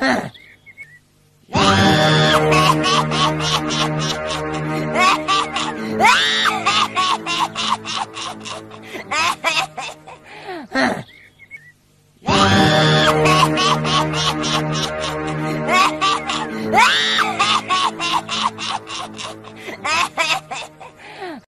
Huh.